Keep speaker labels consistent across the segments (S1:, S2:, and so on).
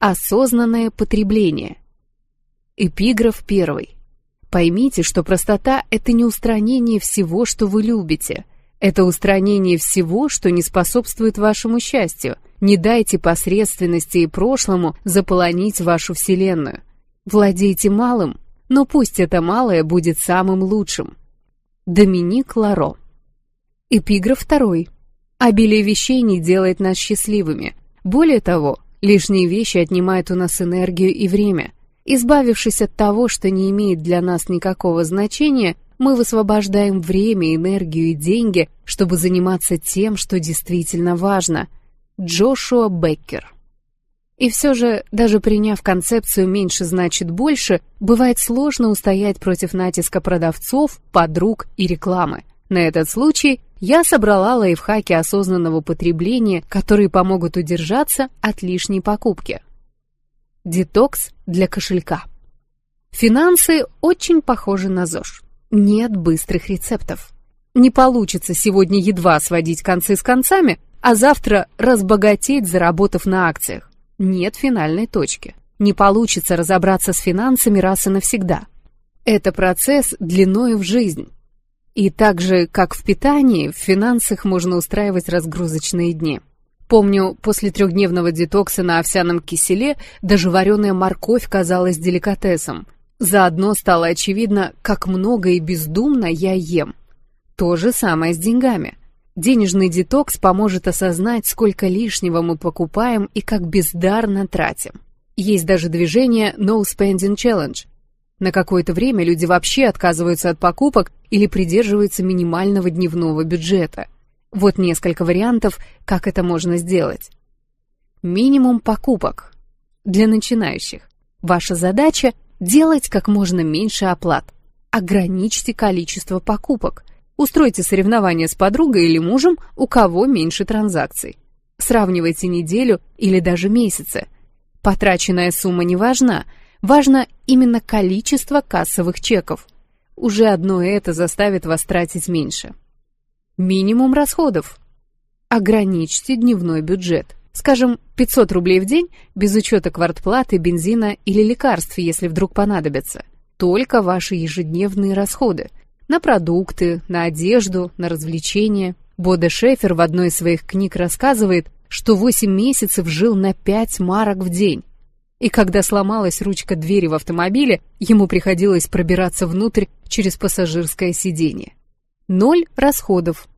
S1: Осознанное потребление. Эпиграф первый. Поймите, что простота – это не устранение всего, что вы любите. Это устранение всего, что не способствует вашему счастью. Не дайте посредственности и прошлому заполонить вашу вселенную. Владейте малым, но пусть это малое будет самым лучшим. Доминик Ларо. Эпиграф второй. Обилие вещей не делает нас счастливыми. Более того, лишние вещи отнимают у нас энергию и время. Избавившись от того, что не имеет для нас никакого значения, мы высвобождаем время, энергию и деньги, чтобы заниматься тем, что действительно важно. Джошуа Беккер и все же, даже приняв концепцию «меньше значит больше», бывает сложно устоять против натиска продавцов, подруг и рекламы. На этот случай я собрала лайфхаки осознанного потребления, которые помогут удержаться от лишней покупки. Детокс для кошелька. Финансы очень похожи на ЗОЖ. Нет быстрых рецептов. Не получится сегодня едва сводить концы с концами, а завтра разбогатеть, заработав на акциях нет финальной точки. Не получится разобраться с финансами раз и навсегда. Это процесс длиною в жизнь. И так же, как в питании, в финансах можно устраивать разгрузочные дни. Помню, после трехдневного детокса на овсяном киселе даже вареная морковь казалась деликатесом. Заодно стало очевидно, как много и бездумно я ем. То же самое с деньгами. Денежный детокс поможет осознать, сколько лишнего мы покупаем и как бездарно тратим. Есть даже движение No Spending Challenge. На какое-то время люди вообще отказываются от покупок или придерживаются минимального дневного бюджета. Вот несколько вариантов, как это можно сделать. Минимум покупок. Для начинающих. Ваша задача – делать как можно меньше оплат. Ограничьте количество покупок. Устройте соревнование с подругой или мужем, у кого меньше транзакций. Сравнивайте неделю или даже месяцы. Потраченная сумма не важна, важно именно количество кассовых чеков. Уже одно это заставит вас тратить меньше. Минимум расходов. Ограничьте дневной бюджет. Скажем, 500 рублей в день, без учета квартплаты, бензина или лекарств, если вдруг понадобится. Только ваши ежедневные расходы – на продукты, на одежду, на развлечения. Бода Шефер в одной из своих книг рассказывает, что 8 месяцев жил на 5 марок в день. И когда сломалась ручка двери в автомобиле, ему приходилось пробираться внутрь через пассажирское сиденье. Ноль расходов.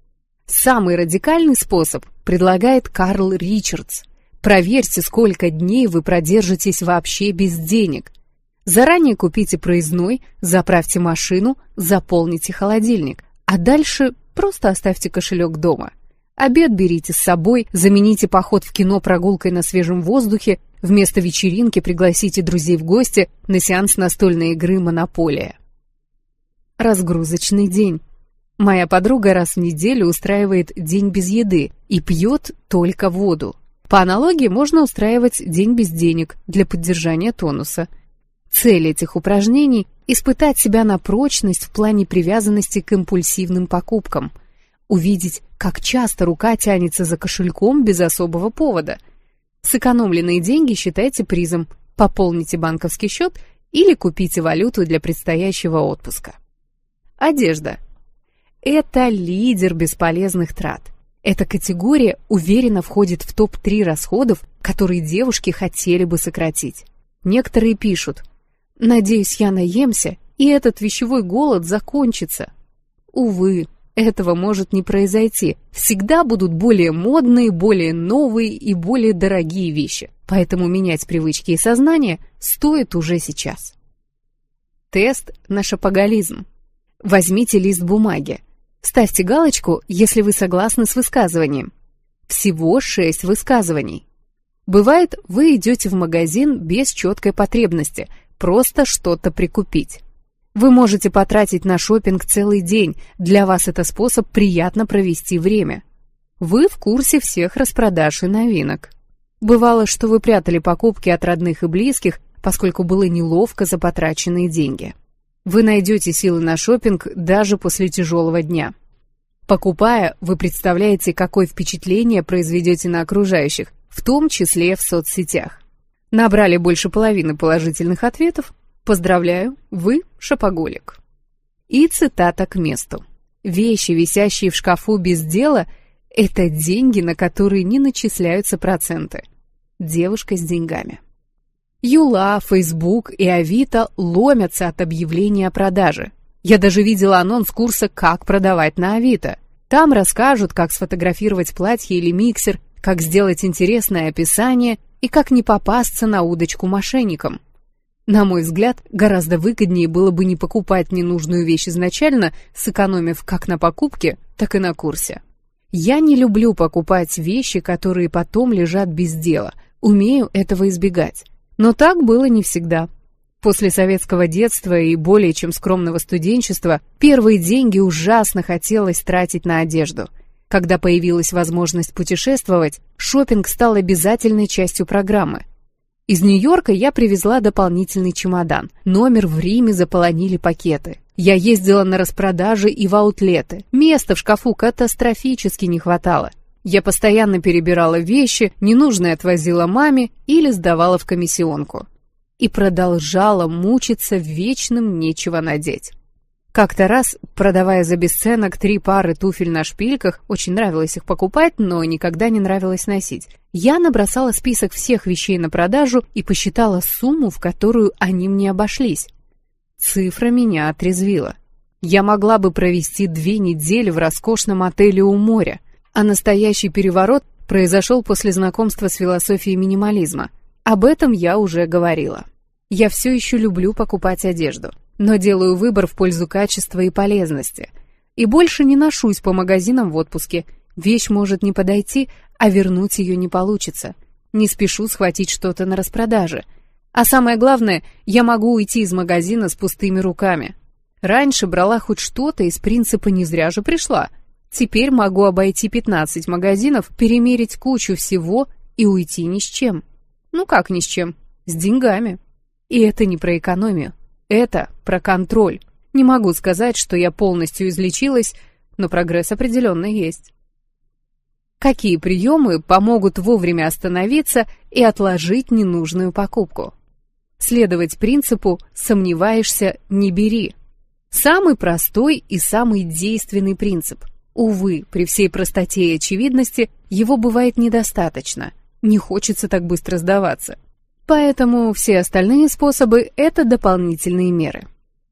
S1: Самый радикальный способ предлагает Карл Ричардс. Проверьте, сколько дней вы продержитесь вообще без денег – Заранее купите проездной, заправьте машину, заполните холодильник, а дальше просто оставьте кошелек дома. Обед берите с собой, замените поход в кино прогулкой на свежем воздухе, вместо вечеринки пригласите друзей в гости на сеанс настольной игры «Монополия». Разгрузочный день. Моя подруга раз в неделю устраивает день без еды и пьет только воду. По аналогии можно устраивать день без денег для поддержания тонуса – Цель этих упражнений – испытать себя на прочность в плане привязанности к импульсивным покупкам, увидеть, как часто рука тянется за кошельком без особого повода. Сэкономленные деньги считайте призом, пополните банковский счет или купите валюту для предстоящего отпуска. Одежда. Это лидер бесполезных трат. Эта категория уверенно входит в топ-3 расходов, которые девушки хотели бы сократить. Некоторые пишут – Надеюсь, я наемся, и этот вещевой голод закончится. Увы, этого может не произойти. Всегда будут более модные, более новые и более дорогие вещи. Поэтому менять привычки и сознание стоит уже сейчас. Тест на шапоголизм. Возьмите лист бумаги. Ставьте галочку, если вы согласны с высказыванием. Всего шесть высказываний. Бывает, вы идете в магазин без четкой потребности, просто что-то прикупить. Вы можете потратить на шопинг целый день, для вас это способ приятно провести время. Вы в курсе всех распродаж и новинок. Бывало, что вы прятали покупки от родных и близких, поскольку было неловко за потраченные деньги. Вы найдете силы на шопинг даже после тяжелого дня. Покупая, вы представляете, какое впечатление произведете на окружающих, в том числе в соцсетях. Набрали больше половины положительных ответов. Поздравляю, вы шопоголик. И цитата к месту. Вещи, висящие в шкафу без дела, это деньги, на которые не начисляются проценты. Девушка с деньгами. Юла, Фейсбук и Авито ломятся от объявления о продаже. Я даже видела анонс курса «Как продавать на Авито». Там расскажут, как сфотографировать платье или миксер, как сделать интересное описание и как не попасться на удочку мошенникам. На мой взгляд, гораздо выгоднее было бы не покупать ненужную вещь изначально, сэкономив как на покупке, так и на курсе. Я не люблю покупать вещи, которые потом лежат без дела, умею этого избегать. Но так было не всегда. После советского детства и более чем скромного студенчества первые деньги ужасно хотелось тратить на одежду. Когда появилась возможность путешествовать, шопинг стал обязательной частью программы. Из Нью-Йорка я привезла дополнительный чемодан. Номер в Риме заполонили пакеты. Я ездила на распродажи и в аутлеты. Места в шкафу катастрофически не хватало. Я постоянно перебирала вещи, ненужные отвозила маме или сдавала в комиссионку. И продолжала мучиться вечным нечего надеть. Как-то раз, продавая за бесценок три пары туфель на шпильках, очень нравилось их покупать, но никогда не нравилось носить, я набросала список всех вещей на продажу и посчитала сумму, в которую они мне обошлись. Цифра меня отрезвила. Я могла бы провести две недели в роскошном отеле у моря, а настоящий переворот произошел после знакомства с философией минимализма. Об этом я уже говорила. Я все еще люблю покупать одежду но делаю выбор в пользу качества и полезности. И больше не ношусь по магазинам в отпуске. Вещь может не подойти, а вернуть ее не получится. Не спешу схватить что-то на распродаже. А самое главное, я могу уйти из магазина с пустыми руками. Раньше брала хоть что-то из принципа «не зря же пришла». Теперь могу обойти 15 магазинов, перемерить кучу всего и уйти ни с чем. Ну как ни с чем? С деньгами. И это не про экономию. Это про контроль. Не могу сказать, что я полностью излечилась, но прогресс определенно есть. Какие приемы помогут вовремя остановиться и отложить ненужную покупку? Следовать принципу «сомневаешься – не бери». Самый простой и самый действенный принцип. Увы, при всей простоте и очевидности его бывает недостаточно. Не хочется так быстро сдаваться. Поэтому все остальные способы – это дополнительные меры.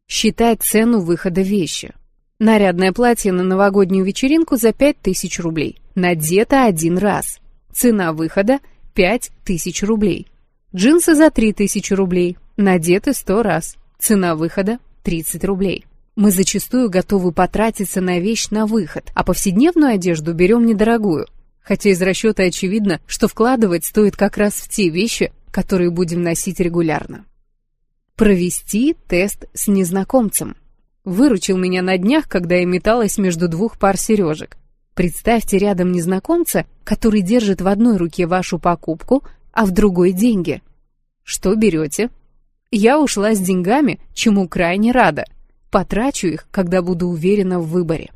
S1: Считать цену выхода вещи. Нарядное платье на новогоднюю вечеринку за 5000 рублей. Надето один раз. Цена выхода – 5000 рублей. Джинсы за 3000 рублей. Надеты 100 раз. Цена выхода – 30 рублей. Мы зачастую готовы потратиться на вещь на выход, а повседневную одежду берем недорогую. Хотя из расчета очевидно, что вкладывать стоит как раз в те вещи, которые будем носить регулярно. Провести тест с незнакомцем. Выручил меня на днях, когда я металась между двух пар сережек. Представьте рядом незнакомца, который держит в одной руке вашу покупку, а в другой деньги. Что берете? Я ушла с деньгами, чему крайне рада. Потрачу их, когда буду уверена в выборе.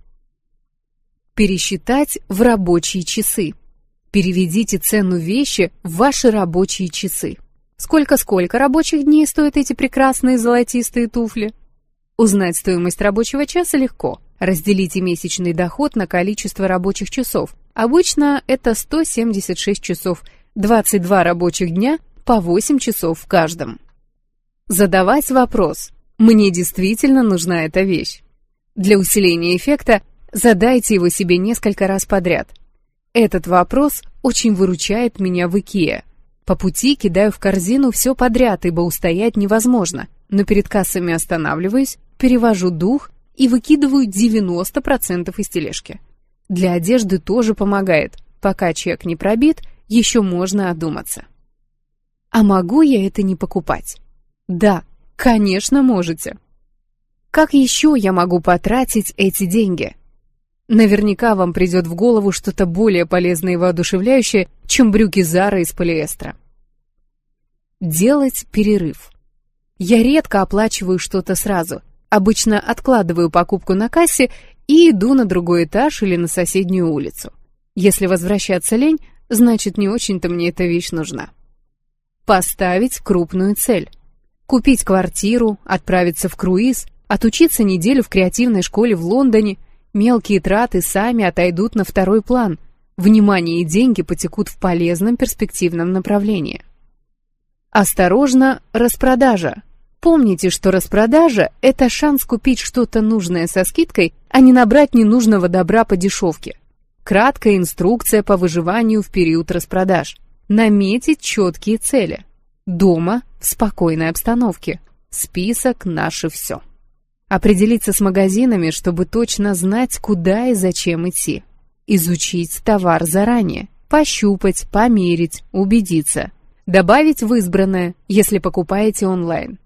S1: Пересчитать в рабочие часы. Переведите цену вещи в ваши рабочие часы. Сколько-сколько рабочих дней стоят эти прекрасные золотистые туфли? Узнать стоимость рабочего часа легко. Разделите месячный доход на количество рабочих часов. Обычно это 176 часов, 22 рабочих дня по 8 часов в каждом. Задавать вопрос «Мне действительно нужна эта вещь?» Для усиления эффекта задайте его себе несколько раз подряд – этот вопрос очень выручает меня в Икеа. По пути кидаю в корзину все подряд, ибо устоять невозможно, но перед кассами останавливаюсь, перевожу дух и выкидываю 90% из тележки. Для одежды тоже помогает. Пока чек не пробит, еще можно одуматься. А могу я это не покупать? Да, конечно, можете. Как еще я могу потратить эти деньги? Наверняка вам придет в голову что-то более полезное и воодушевляющее, чем брюки Зара из полиэстера. Делать перерыв. Я редко оплачиваю что-то сразу. Обычно откладываю покупку на кассе и иду на другой этаж или на соседнюю улицу. Если возвращаться лень, значит не очень-то мне эта вещь нужна. Поставить крупную цель. Купить квартиру, отправиться в круиз, отучиться неделю в креативной школе в Лондоне. Мелкие траты сами отойдут на второй план. Внимание и деньги потекут в полезном перспективном направлении. Осторожно, распродажа. Помните, что распродажа – это шанс купить что-то нужное со скидкой, а не набрать ненужного добра по дешевке. Краткая инструкция по выживанию в период распродаж. Наметить четкие цели. Дома, в спокойной обстановке. Список «Наше все». Определиться с магазинами, чтобы точно знать, куда и зачем идти. Изучить товар заранее. Пощупать, померить, убедиться. Добавить в избранное, если покупаете онлайн.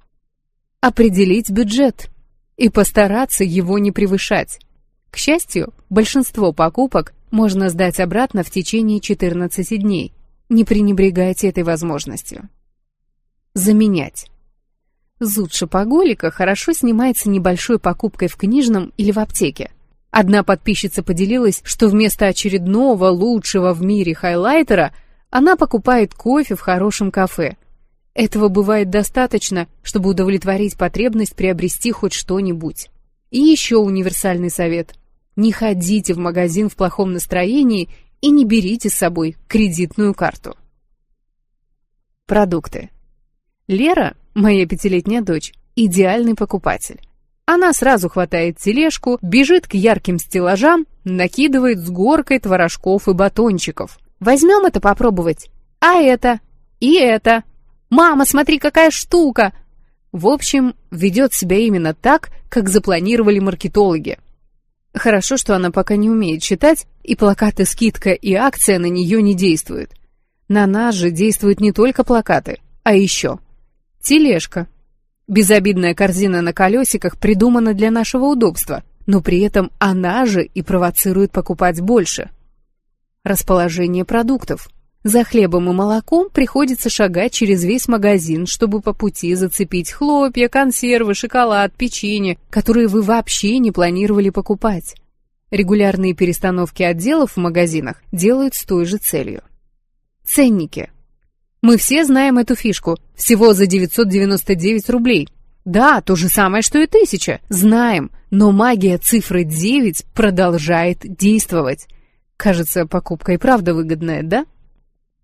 S1: Определить бюджет. И постараться его не превышать. К счастью, большинство покупок можно сдать обратно в течение 14 дней. Не пренебрегайте этой возможностью. Заменять. Зуд шопоголика хорошо снимается небольшой покупкой в книжном или в аптеке. Одна подписчица поделилась, что вместо очередного лучшего в мире хайлайтера она покупает кофе в хорошем кафе. Этого бывает достаточно, чтобы удовлетворить потребность приобрести хоть что-нибудь. И еще универсальный совет. Не ходите в магазин в плохом настроении и не берите с собой кредитную карту. Продукты. Лера, моя пятилетняя дочь, идеальный покупатель. Она сразу хватает тележку, бежит к ярким стеллажам, накидывает с горкой творожков и батончиков. Возьмем это попробовать. А это? И это? Мама, смотри, какая штука! В общем, ведет себя именно так, как запланировали маркетологи. Хорошо, что она пока не умеет читать, и плакаты «Скидка» и «Акция» на нее не действуют. На нас же действуют не только плакаты, а еще тележка. Безобидная корзина на колесиках придумана для нашего удобства, но при этом она же и провоцирует покупать больше. Расположение продуктов. За хлебом и молоком приходится шагать через весь магазин, чтобы по пути зацепить хлопья, консервы, шоколад, печенье, которые вы вообще не планировали покупать. Регулярные перестановки отделов в магазинах делают с той же целью. Ценники. Мы все знаем эту фишку. Всего за 999 рублей. Да, то же самое, что и 1000. Знаем, но магия цифры 9 продолжает действовать. Кажется, покупка и правда выгодная, да?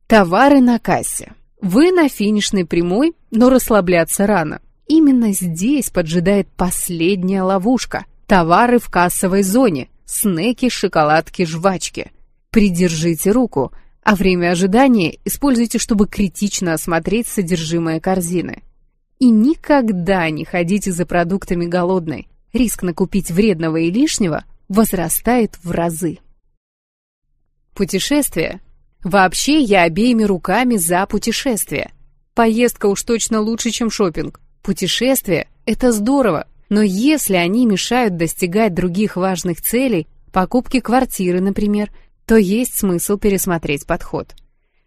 S1: Товары на кассе. Вы на финишной прямой, но расслабляться рано. Именно здесь поджидает последняя ловушка. Товары в кассовой зоне. Снеки, шоколадки, жвачки. Придержите руку, а время ожидания используйте, чтобы критично осмотреть содержимое корзины. И никогда не ходите за продуктами голодной. Риск накупить вредного и лишнего возрастает в разы. Путешествие Вообще, я обеими руками за путешествие. Поездка уж точно лучше, чем шопинг. Путешествие – это здорово, но если они мешают достигать других важных целей, покупки квартиры, например, то есть смысл пересмотреть подход.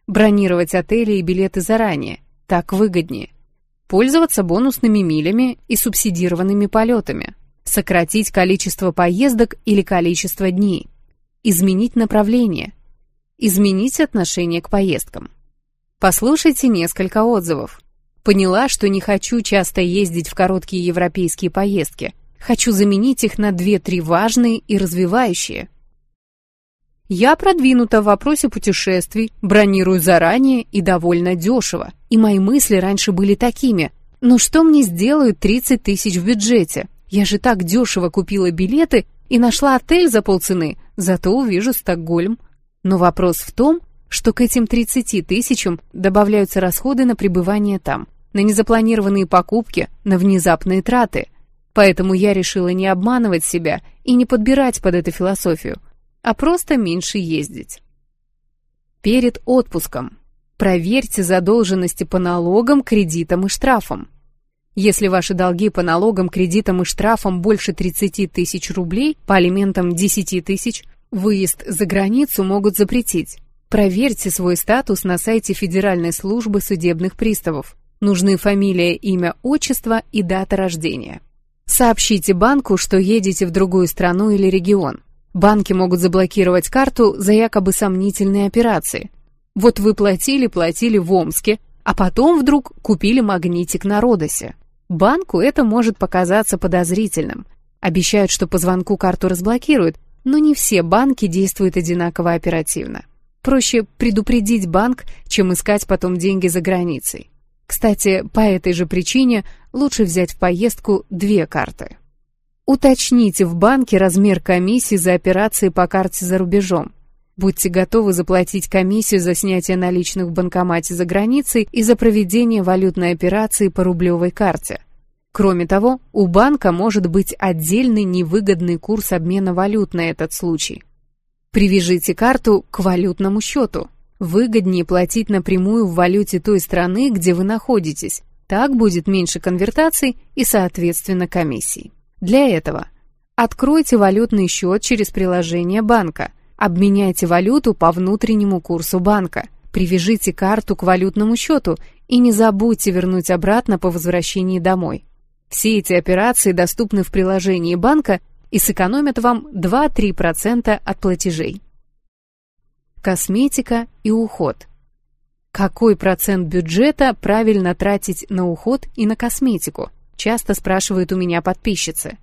S1: Бронировать отели и билеты заранее, так выгоднее. Пользоваться бонусными милями и субсидированными полетами. Сократить количество поездок или количество дней. Изменить направление – Изменить отношение к поездкам. Послушайте несколько отзывов. Поняла, что не хочу часто ездить в короткие европейские поездки. Хочу заменить их на 2-3 важные и развивающие. Я продвинута в вопросе путешествий, бронирую заранее и довольно дешево. И мои мысли раньше были такими. Ну что мне сделают 30 тысяч в бюджете? Я же так дешево купила билеты и нашла отель за полцены, зато увижу Стокгольм. Но вопрос в том, что к этим 30 тысячам добавляются расходы на пребывание там, на незапланированные покупки, на внезапные траты. Поэтому я решила не обманывать себя и не подбирать под эту философию, а просто меньше ездить. Перед отпуском проверьте задолженности по налогам, кредитам и штрафам. Если ваши долги по налогам, кредитам и штрафам больше 30 тысяч рублей, по алиментам 10 тысяч – Выезд за границу могут запретить. Проверьте свой статус на сайте Федеральной службы судебных приставов. Нужны фамилия, имя, отчество и дата рождения. Сообщите банку, что едете в другую страну или регион. Банки могут заблокировать карту за якобы сомнительные операции. Вот вы платили, платили в Омске, а потом вдруг купили магнитик на Родосе. Банку это может показаться подозрительным. Обещают, что по звонку карту разблокируют, но не все банки действуют одинаково оперативно. Проще предупредить банк, чем искать потом деньги за границей. Кстати, по этой же причине лучше взять в поездку две карты. Уточните в банке размер комиссии за операции по карте за рубежом. Будьте готовы заплатить комиссию за снятие наличных в банкомате за границей и за проведение валютной операции по рублевой карте. Кроме того, у банка может быть отдельный невыгодный курс обмена валют на этот случай. Привяжите карту к валютному счету. Выгоднее платить напрямую в валюте той страны, где вы находитесь. Так будет меньше конвертаций и, соответственно, комиссий. Для этого откройте валютный счет через приложение банка – Обменяйте валюту по внутреннему курсу банка. Привяжите карту к валютному счету и не забудьте вернуть обратно по возвращении домой. Все эти операции доступны в приложении банка и сэкономят вам 2-3% от платежей. Косметика и уход. Какой процент бюджета правильно тратить на уход и на косметику? Часто спрашивают у меня подписчицы.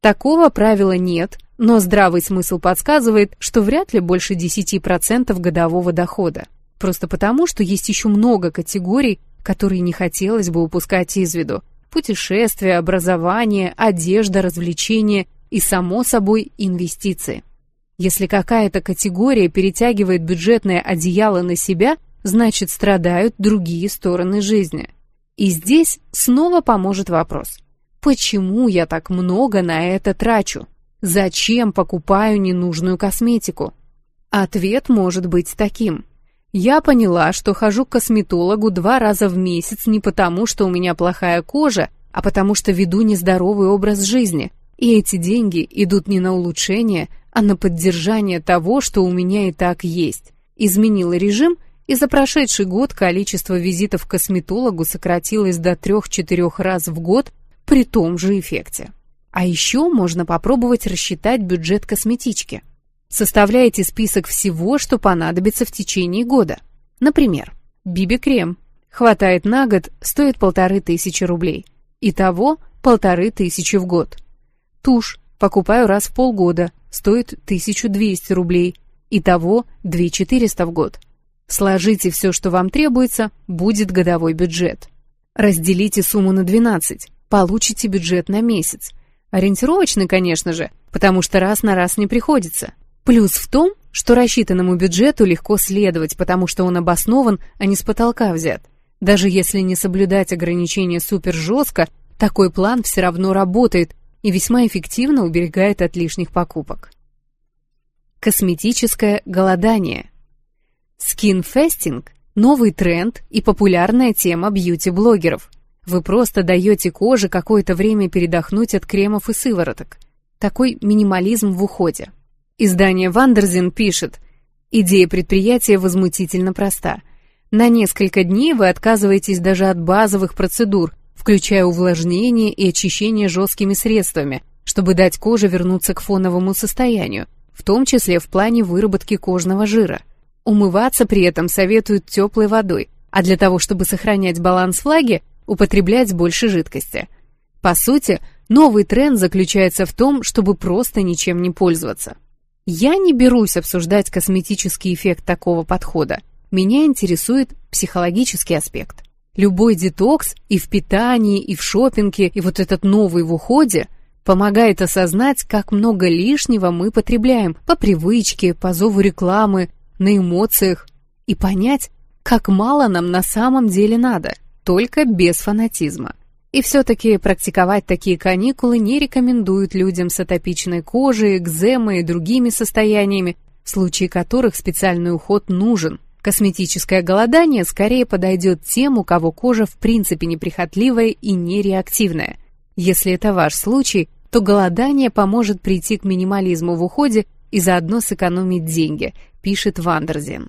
S1: Такого правила нет, но здравый смысл подсказывает, что вряд ли больше 10% годового дохода. Просто потому, что есть еще много категорий, которые не хотелось бы упускать из виду. Путешествия, образование, одежда, развлечения и, само собой, инвестиции. Если какая-то категория перетягивает бюджетное одеяло на себя, значит страдают другие стороны жизни. И здесь снова поможет вопрос. Почему я так много на это трачу? Зачем покупаю ненужную косметику? Ответ может быть таким. Я поняла, что хожу к косметологу два раза в месяц не потому, что у меня плохая кожа, а потому что веду нездоровый образ жизни. И эти деньги идут не на улучшение, а на поддержание того, что у меня и так есть. Изменила режим, и за прошедший год количество визитов к косметологу сократилось до 3-4 раз в год при том же эффекте. А еще можно попробовать рассчитать бюджет косметички. Составляете список всего, что понадобится в течение года. Например, биби-крем. Хватает на год, стоит полторы тысячи рублей. Итого полторы тысячи в год. Тушь. Покупаю раз в полгода. Стоит 1200 рублей. Итого 2400 в год. Сложите все, что вам требуется, будет годовой бюджет. Разделите сумму на 12. Получите бюджет на месяц. Ориентировочный, конечно же, потому что раз на раз не приходится. Плюс в том, что рассчитанному бюджету легко следовать, потому что он обоснован, а не с потолка взят. Даже если не соблюдать ограничения супер жестко, такой план все равно работает и весьма эффективно уберегает от лишних покупок. Косметическое голодание. Skin fasting – новый тренд и популярная тема бьюти-блогеров – вы просто даете коже какое-то время передохнуть от кремов и сывороток. Такой минимализм в уходе. Издание Wonderzine пишет, идея предприятия возмутительно проста. На несколько дней вы отказываетесь даже от базовых процедур, включая увлажнение и очищение жесткими средствами, чтобы дать коже вернуться к фоновому состоянию, в том числе в плане выработки кожного жира. Умываться при этом советуют теплой водой, а для того, чтобы сохранять баланс влаги, употреблять больше жидкости. По сути, новый тренд заключается в том, чтобы просто ничем не пользоваться. Я не берусь обсуждать косметический эффект такого подхода. Меня интересует психологический аспект. Любой детокс и в питании, и в шопинге, и вот этот новый в уходе помогает осознать, как много лишнего мы потребляем по привычке, по зову рекламы, на эмоциях, и понять, как мало нам на самом деле надо только без фанатизма. И все-таки практиковать такие каникулы не рекомендуют людям с атопичной кожей, экземой и другими состояниями, в случае которых специальный уход нужен. Косметическое голодание скорее подойдет тем, у кого кожа в принципе неприхотливая и нереактивная. Если это ваш случай, то голодание поможет прийти к минимализму в уходе и заодно сэкономить деньги, пишет Wonderzine.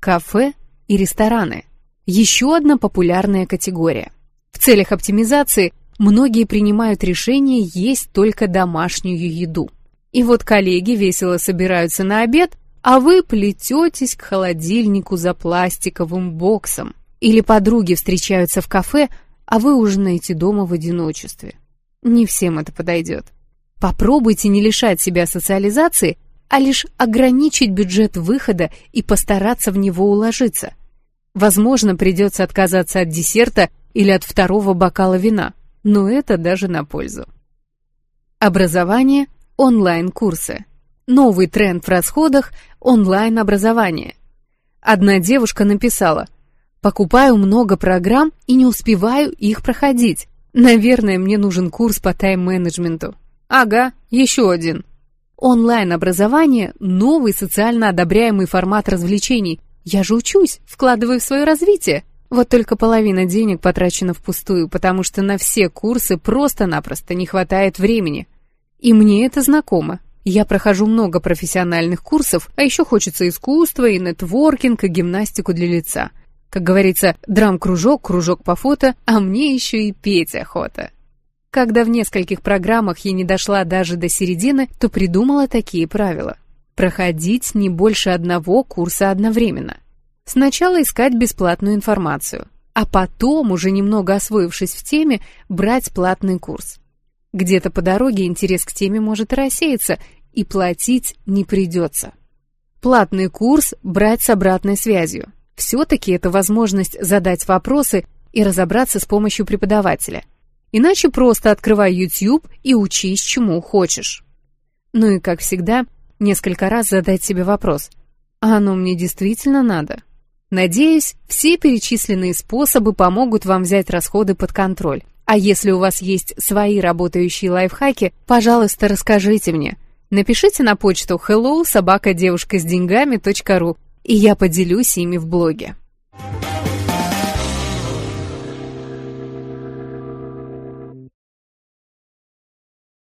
S1: Кафе и рестораны – еще одна популярная категория. В целях оптимизации многие принимают решение есть только домашнюю еду. И вот коллеги весело собираются на обед, а вы плететесь к холодильнику за пластиковым боксом. Или подруги встречаются в кафе, а вы ужинаете дома в одиночестве. Не всем это подойдет. Попробуйте не лишать себя социализации, а лишь ограничить бюджет выхода и постараться в него уложиться. Возможно, придется отказаться от десерта или от второго бокала вина, но это даже на пользу. Образование, онлайн-курсы. Новый тренд в расходах – онлайн-образование. Одна девушка написала «Покупаю много программ и не успеваю их проходить. Наверное, мне нужен курс по тайм-менеджменту». Ага, еще один. Онлайн-образование – новый социально одобряемый формат развлечений. Я же учусь, вкладываю в свое развитие. Вот только половина денег потрачена впустую, потому что на все курсы просто-напросто не хватает времени. И мне это знакомо. Я прохожу много профессиональных курсов, а еще хочется искусства, и нетворкинг, и гимнастику для лица. Как говорится, драм-кружок, кружок по фото, а мне еще и петь охота. Когда в нескольких программах я не дошла даже до середины, то придумала такие правила. Проходить не больше одного курса одновременно. Сначала искать бесплатную информацию, а потом, уже немного освоившись в теме, брать платный курс. Где-то по дороге интерес к теме может рассеяться, и платить не придется. Платный курс брать с обратной связью. Все-таки это возможность задать вопросы и разобраться с помощью преподавателя – Иначе просто открывай YouTube и учись чему хочешь. Ну и, как всегда, несколько раз задать себе вопрос. А оно мне действительно надо? Надеюсь, все перечисленные способы помогут вам взять расходы под контроль. А если у вас есть свои работающие лайфхаки, пожалуйста, расскажите мне. Напишите на почту hello собака девушка с деньгами .ру, и я поделюсь ими в блоге.